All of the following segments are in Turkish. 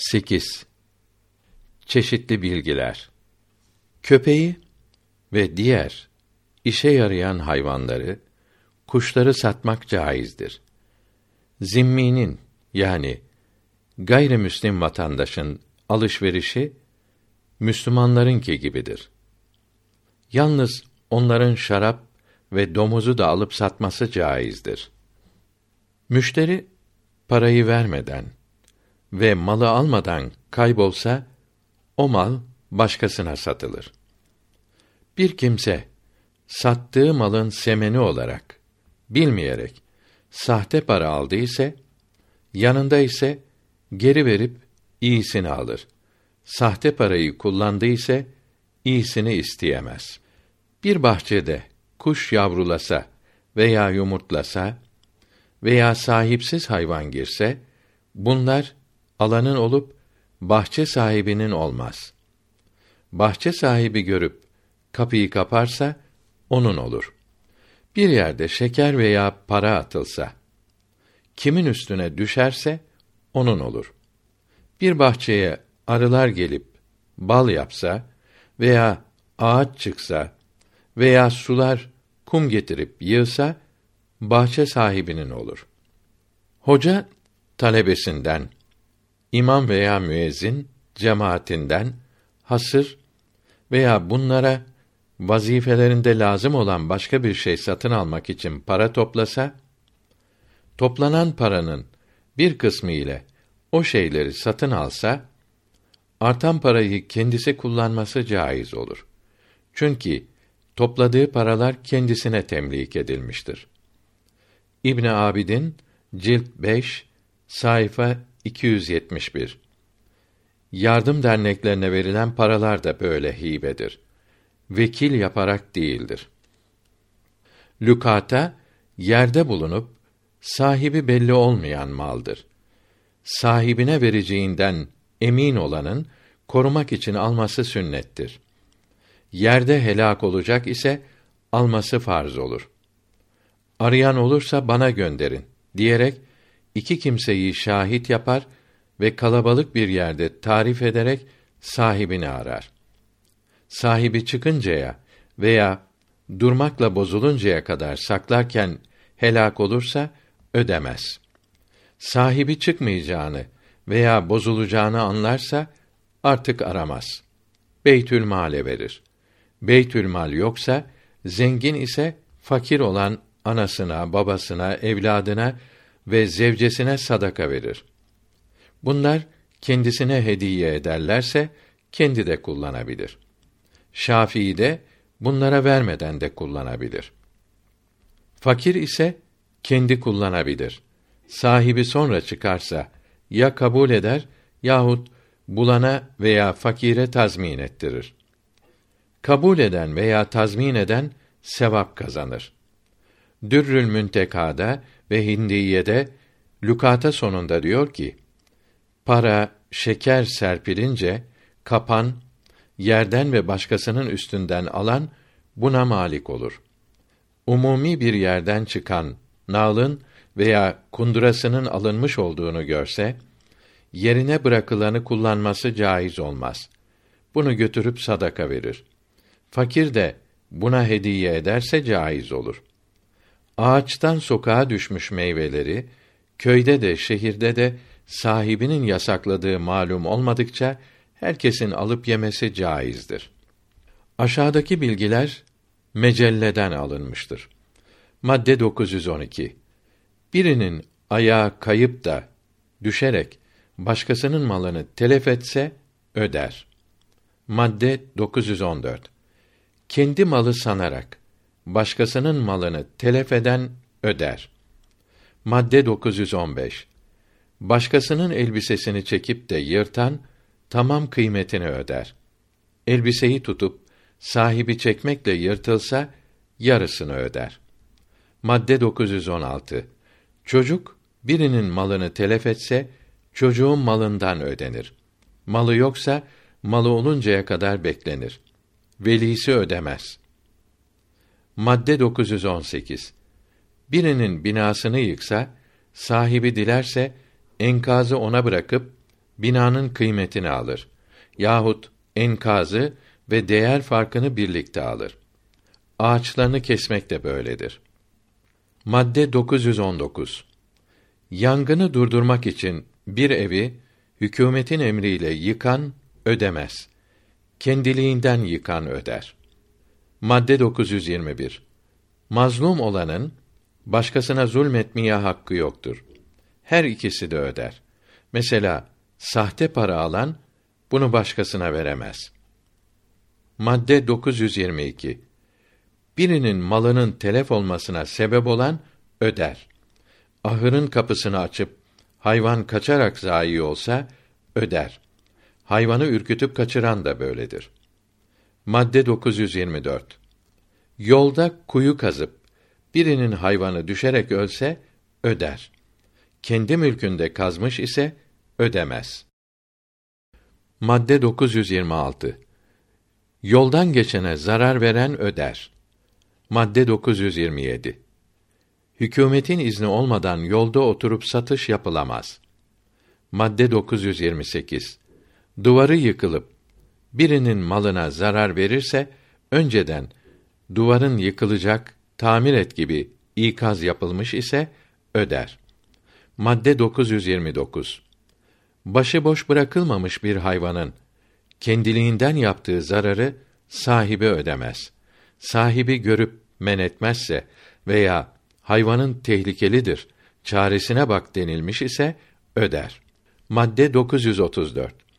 8. Çeşitli bilgiler. Köpeği ve diğer işe yarayan hayvanları, kuşları satmak caizdir. Zimminin yani gayrimüslim vatandaşın alışverişi Müslümanlarınki gibidir. Yalnız onların şarap ve domuzu da alıp satması caizdir. Müşteri parayı vermeden ve malı almadan kaybolsa o mal başkasına satılır. Bir kimse sattığı malın semeni olarak bilmeyerek sahte para aldı ise yanında ise geri verip iyisini alır. Sahte parayı kullandı ise iyisini isteyemez. Bir bahçede kuş yavrulasa veya yumurtlasa veya sahipsiz hayvan girse bunlar alanın olup bahçe sahibinin olmaz. Bahçe sahibi görüp kapıyı kaparsa onun olur. Bir yerde şeker veya para atılsa kimin üstüne düşerse onun olur. Bir bahçeye arılar gelip bal yapsa veya ağaç çıksa veya sular kum getirip yığsa bahçe sahibinin olur. Hoca talebesinden imam veya müezzin cemaatinden hasır veya bunlara vazifelerinde lazım olan başka bir şey satın almak için para toplasa toplanan paranın bir kısmı ile o şeyleri satın alsa artan parayı kendisi kullanması caiz olur. Çünkü topladığı paralar kendisine temlik edilmiştir. İbn Abidin cilt 5 sayfa 271 Yardım derneklerine verilen paralar da böyle hibedir. Vekil yaparak değildir. Lükata yerde bulunup sahibi belli olmayan maldır. Sahibine vereceğinden emin olanın korumak için alması sünnettir. Yerde helak olacak ise alması farz olur. Arayan olursa bana gönderin diyerek iki kimseyi şahit yapar ve kalabalık bir yerde tarif ederek sahibini arar. Sahibi çıkıncaya veya durmakla bozuluncaya kadar saklarken helak olursa ödemez. Sahibi çıkmayacağını veya bozulacağını anlarsa artık aramaz. Beytül male verir. Beytül mal yoksa zengin ise fakir olan anasına, babasına, evladına ve zevcesine sadaka verir. Bunlar kendisine hediye ederlerse kendi de kullanabilir. Şafii de bunlara vermeden de kullanabilir. Fakir ise kendi kullanabilir. Sahibi sonra çıkarsa ya kabul eder yahut bulana veya fakire tazmin ettirir. Kabul eden veya tazmin eden sevap kazanır. Dürrül Müntekada ve Hindiye'de lükata sonunda diyor ki: Para, şeker serpilince kapan yerden ve başkasının üstünden alan buna malik olur. Umumi bir yerden çıkan nalın veya kundurasının alınmış olduğunu görse yerine bırakılanı kullanması caiz olmaz. Bunu götürüp sadaka verir. Fakir de buna hediye ederse caiz olur. Ağaçtan sokağa düşmüş meyveleri köyde de şehirde de sahibinin yasakladığı malum olmadıkça herkesin alıp yemesi caizdir. Aşağıdaki bilgiler mecelleden alınmıştır. Madde 912. Birinin ayağı kayıp da düşerek başkasının malını telef etse öder. Madde 914. Kendi malı sanarak başkasının malını telef eden öder. Madde 915. Başkasının elbisesini çekip de yırtan tamam kıymetini öder. Elbiseyi tutup sahibi çekmekle yırtılsa yarısını öder. Madde 916. Çocuk birinin malını telef etse çocuğun malından ödenir. Malı yoksa malı oluncaya kadar beklenir. Velisi ödemez. Madde 918. Birinin binasını yıksa, sahibi dilerse enkazı ona bırakıp binanın kıymetini alır yahut enkazı ve değer farkını birlikte alır. Ağaçlarını kesmek de böyledir. Madde 919. Yangını durdurmak için bir evi hükümetin emriyle yıkan ödemez. Kendiliğinden yıkan öder. Madde 921. Mazlum olanın başkasına zulmetmeye hakkı yoktur. Her ikisi de öder. Mesela sahte para alan bunu başkasına veremez. Madde 922. Birinin malının telef olmasına sebep olan öder. Ahırın kapısını açıp hayvan kaçarak zayi olsa öder. Hayvanı ürkütüp kaçıran da böyledir. Madde 924. Yolda kuyu kazıp birinin hayvanı düşerek ölse öder. Kendi mülkünde kazmış ise ödemez. Madde 926. Yoldan geçene zarar veren öder. Madde 927. Hükümetin izni olmadan yolda oturup satış yapılamaz. Madde 928. Duvarı yıkılıp birinin malına zarar verirse önceden duvarın yıkılacak, tamir et gibi ikaz yapılmış ise öder. Madde 929. Başıboş bırakılmamış bir hayvanın kendiliğinden yaptığı zararı sahibi ödemez. Sahibi görüp men etmezse veya hayvanın tehlikelidir, çaresine bak denilmiş ise öder. Madde 934.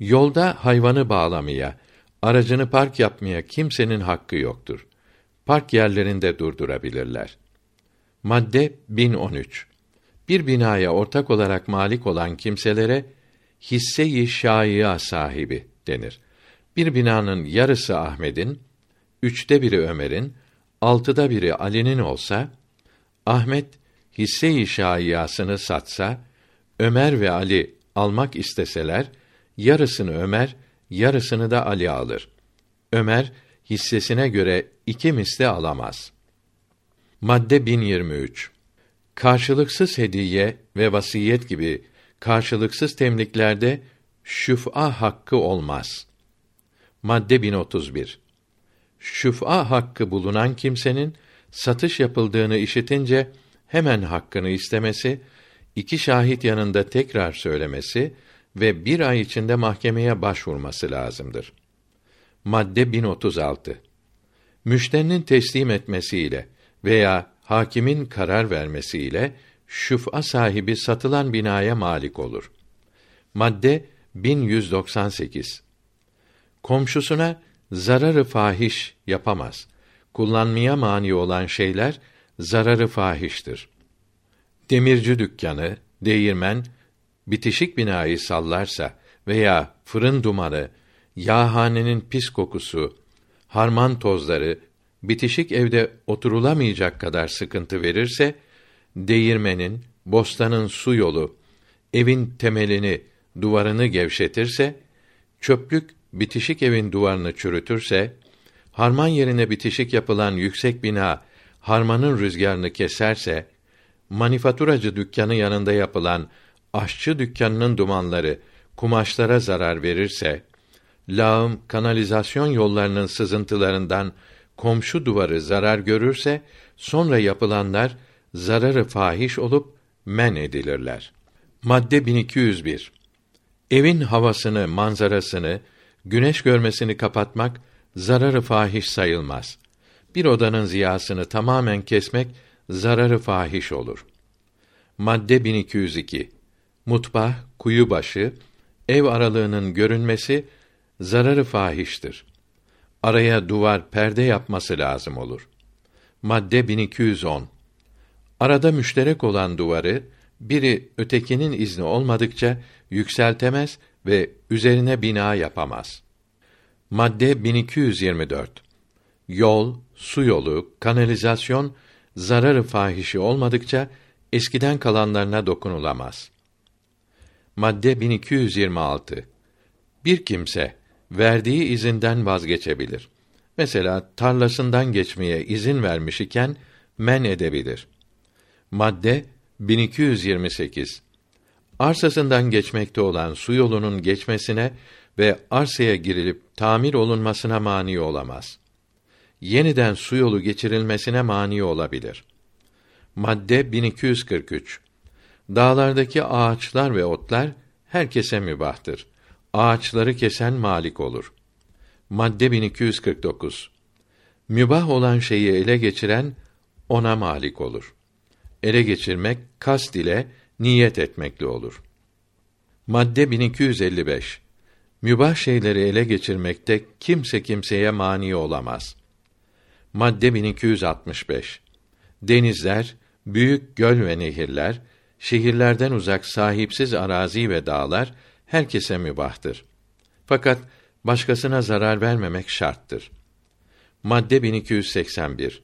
Yolda hayvanı bağlamaya, aracını park yapmaya kimsenin hakkı yoktur. Park yerlerinde durdurabilirler. Madde 1013. Bir binaya ortak olarak malik olan kimselere hisse-i şâia sahibi denir. Bir binanın yarısı Ahmet'in, üçte biri Ömer'in, altıda biri Ali'nin olsa, Ahmet hisse-i şâiyasını satsa, Ömer ve Ali almak isteseler, yarısını Ömer, yarısını da Ali alır. Ömer hissesine göre iki misli alamaz. Madde 1023. Karşılıksız hediye ve vasiyet gibi karşılıksız temliklerde şüf'a hakkı olmaz. Madde 1031. Şüf'a hakkı bulunan kimsenin satış yapıldığını işitince hemen hakkını istemesi, iki şahit yanında tekrar söylemesi ve bir ay içinde mahkemeye başvurması lazımdır. Madde 1036. Müşterinin teslim etmesiyle veya hakimin karar vermesiyle şüf'a sahibi satılan binaya malik olur. Madde 1198. Komşusuna zararı fahiş yapamaz. Kullanmaya mani olan şeyler zararı fahiştir. Demirci dükkanı, değirmen, bitişik binayı sallarsa veya fırın dumanı, yağhanenin pis kokusu, harman tozları, bitişik evde oturulamayacak kadar sıkıntı verirse, değirmenin, bostanın su yolu, evin temelini, duvarını gevşetirse, çöplük bitişik evin duvarını çürütürse, harman yerine bitişik yapılan yüksek bina harmanın rüzgarını keserse, manifaturacı dükkanı yanında yapılan aşçı dükkanının dumanları kumaşlara zarar verirse, lağım, kanalizasyon yollarının sızıntılarından komşu duvarı zarar görürse, sonra yapılanlar zararı fahiş olup men edilirler. Madde 1201. Evin havasını, manzarasını, güneş görmesini kapatmak zararı fahiş sayılmaz. Bir odanın ziyasını tamamen kesmek zararı fahiş olur. Madde 1202. Mutbah, kuyu başı, ev aralığının görünmesi zararı fahiştir. Araya duvar, perde yapması lazım olur. Madde 1210. Arada müşterek olan duvarı biri ötekinin izni olmadıkça yükseltemez ve üzerine bina yapamaz. Madde 1224. Yol, su yolu, kanalizasyon zararı fahişi olmadıkça eskiden kalanlarına dokunulamaz. Madde 1226. Bir kimse verdiği izinden vazgeçebilir. Mesela tarlasından geçmeye izin vermiş iken men edebilir. Madde 1228. Arsasından geçmekte olan su yolunun geçmesine ve arsaya girilip tamir olunmasına mani olamaz. Yeniden su yolu geçirilmesine mani olabilir. Madde 1243. Dağlardaki ağaçlar ve otlar herkese mübahtır. Ağaçları kesen malik olur. Madde 1249. Mübah olan şeyi ele geçiren ona malik olur. Ele geçirmek kast ile niyet etmekle olur. Madde 1255. Mübah şeyleri ele geçirmekte kimse kimseye mani olamaz. Madde 1265. Denizler, büyük göl ve nehirler, şehirlerden uzak sahipsiz arazi ve dağlar herkese mübahtır. Fakat başkasına zarar vermemek şarttır. Madde 1281.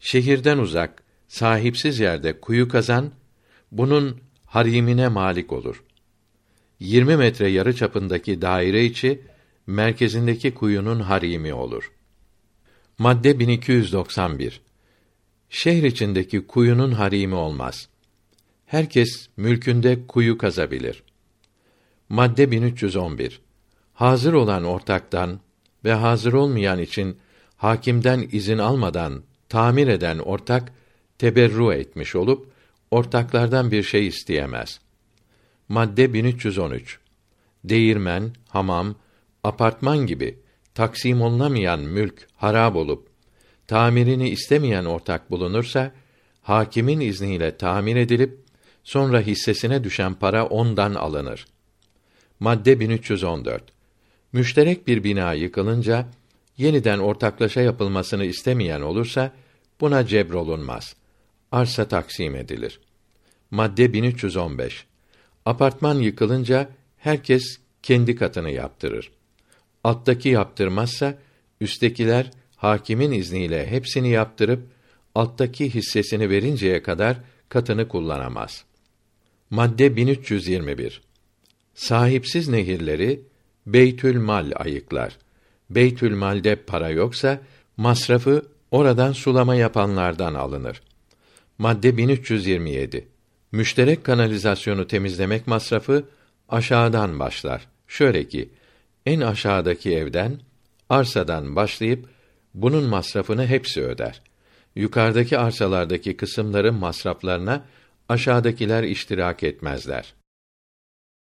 Şehirden uzak, sahipsiz yerde kuyu kazan, bunun harimine malik olur. 20 metre yarı çapındaki daire içi merkezindeki kuyunun harimi olur. Madde 1291. Şehir içindeki kuyunun harimi olmaz. Herkes mülkünde kuyu kazabilir. Madde 1311. Hazır olan ortaktan ve hazır olmayan için hakimden izin almadan tamir eden ortak teberru etmiş olup ortaklardan bir şey isteyemez. Madde 1313. Değirmen, hamam, apartman gibi taksim olunamayan mülk harap olup tamirini istemeyen ortak bulunursa hakimin izniyle tamir edilip sonra hissesine düşen para ondan alınır. Madde 1314. Müşterek bir bina yıkılınca yeniden ortaklaşa yapılmasını istemeyen olursa buna cebrolunmaz. Arsa taksim edilir. Madde 1315. Apartman yıkılınca herkes kendi katını yaptırır. Alttaki yaptırmazsa üsttekiler hakimin izniyle hepsini yaptırıp alttaki hissesini verinceye kadar katını kullanamaz. Madde 1321. Sahipsiz nehirleri Beytül Mal ayıklar. Beytül Mal'de para yoksa masrafı oradan sulama yapanlardan alınır. Madde 1327. Müşterek kanalizasyonu temizlemek masrafı aşağıdan başlar. Şöyle ki en aşağıdaki evden arsadan başlayıp bunun masrafını hepsi öder. Yukarıdaki arsalardaki kısımların masraflarına aşağıdakiler iştirak etmezler.